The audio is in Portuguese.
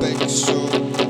Thank so.